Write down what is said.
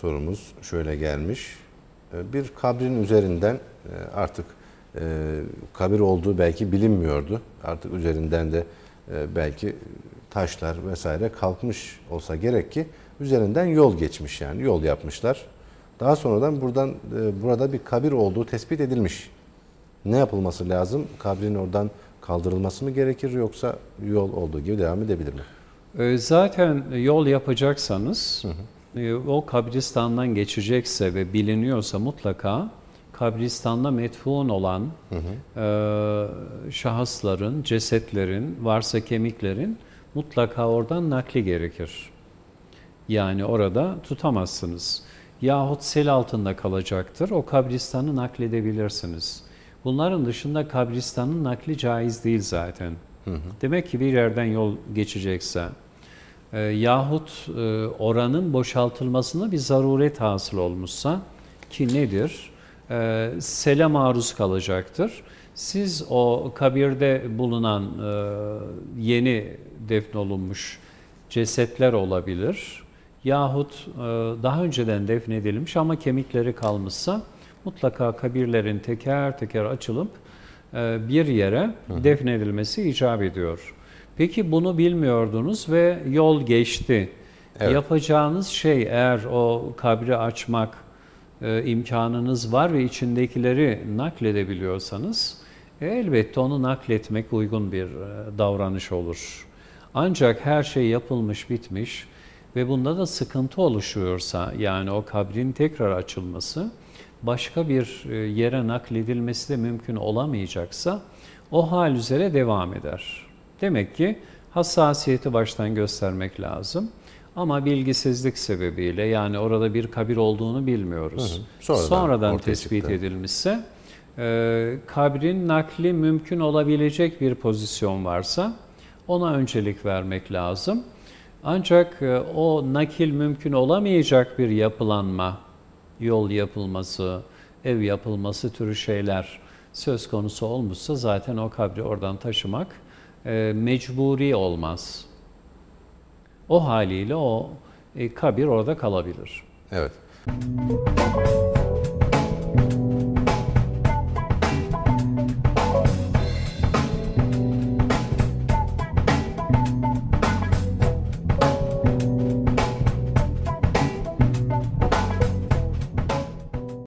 sorumuz şöyle gelmiş. E, Bir kabrin üzerinden e, artık e, kabir olduğu belki bilinmiyordu. Artık üzerinden de belki taşlar vesaire kalkmış olsa gerek ki üzerinden yol geçmiş yani yol yapmışlar. Daha sonradan buradan burada bir kabir olduğu tespit edilmiş. Ne yapılması lazım? Kabrin oradan kaldırılması mı gerekir yoksa yol olduğu gibi devam edebilir mi? Zaten yol yapacaksanız e, o kabristandan geçecekse ve biliniyorsa mutlaka kabristanda metfun olan e, şahısların, cesetlerin, varsa kemiklerin mutlaka oradan nakli gerekir. Yani orada tutamazsınız. Yahut sel altında kalacaktır. O kabristanı nakledebilirsiniz. Bunların dışında kabristanın nakli caiz değil zaten. Demek ki bir yerden yol geçecekse e, yahut e, oranın boşaltılmasına bir zaruret hasıl olmuşsa ki nedir? E, sele maruz kalacaktır. Siz o kabirde bulunan e, yeni defnolunmuş cesetler olabilir yahut e, daha önceden defnedilmiş ama kemikleri kalmışsa mutlaka kabirlerin teker teker açılıp e, bir yere defnedilmesi icap ediyor. Peki bunu bilmiyordunuz ve yol geçti. Evet. Yapacağınız şey eğer o kabri açmak e, imkanınız var ve içindekileri nakledebiliyorsanız e, elbette onu nakletmek uygun bir e, davranış olur. Ancak her şey yapılmış, bitmiş ve bunda da sıkıntı oluşuyorsa yani o kabrin tekrar açılması başka bir e, yere nakledilmesi de mümkün olamayacaksa o hal üzere devam eder. Demek ki hassasiyeti baştan göstermek lazım. Ama bilgisizlik sebebiyle yani orada bir kabir olduğunu bilmiyoruz. Hı hı. Sonradan ortaya tespit çıktı. edilmişse e, kabrin nakli mümkün olabilecek bir pozisyon varsa ona öncelik vermek lazım. Ancak e, o nakil mümkün olamayacak bir yapılanma, yol yapılması, ev yapılması türü şeyler söz konusu olmuşsa zaten o kabri oradan taşımak e, mecburi olmaz. O haliyle o e, kabir orada kalabilir. Evet.